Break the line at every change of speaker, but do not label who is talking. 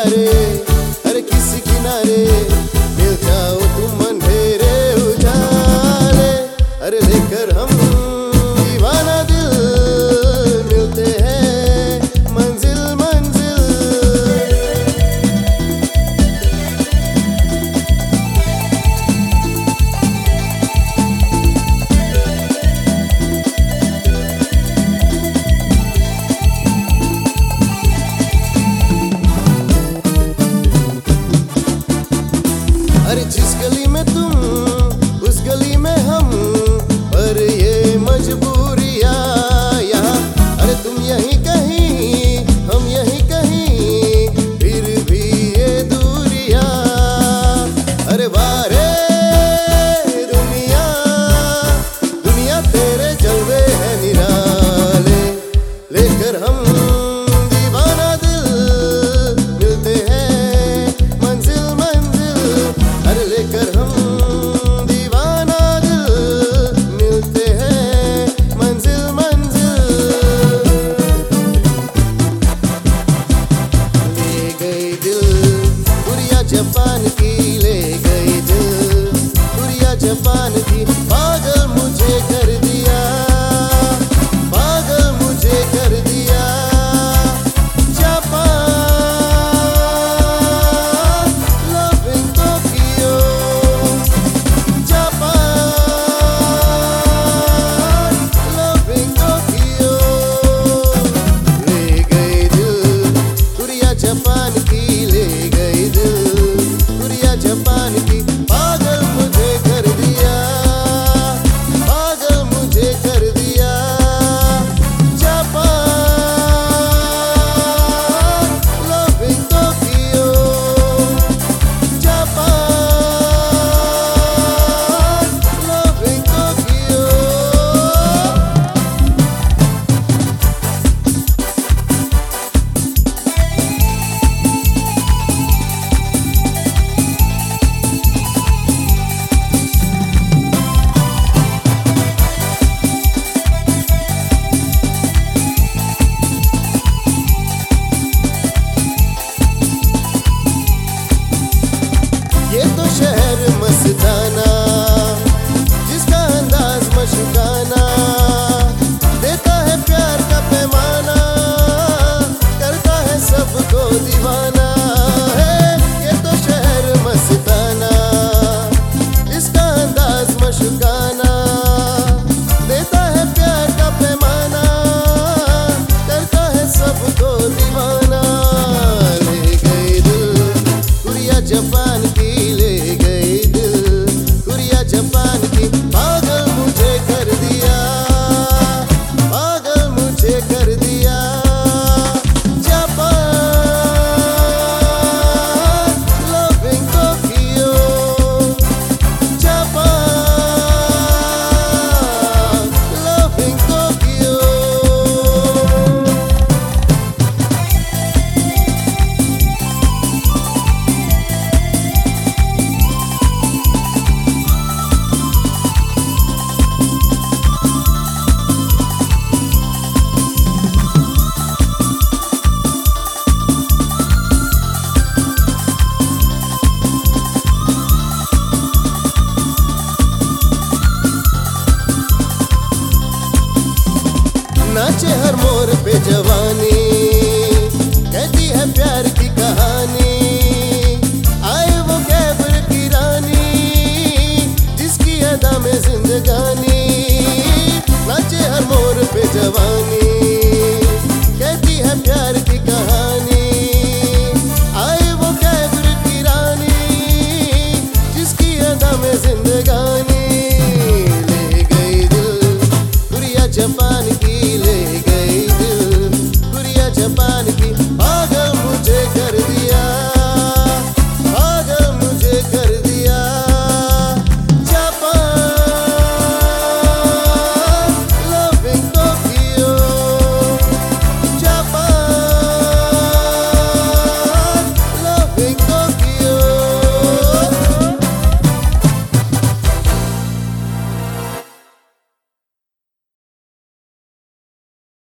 किनारे हर किस किनारे मिल जाओ Baby,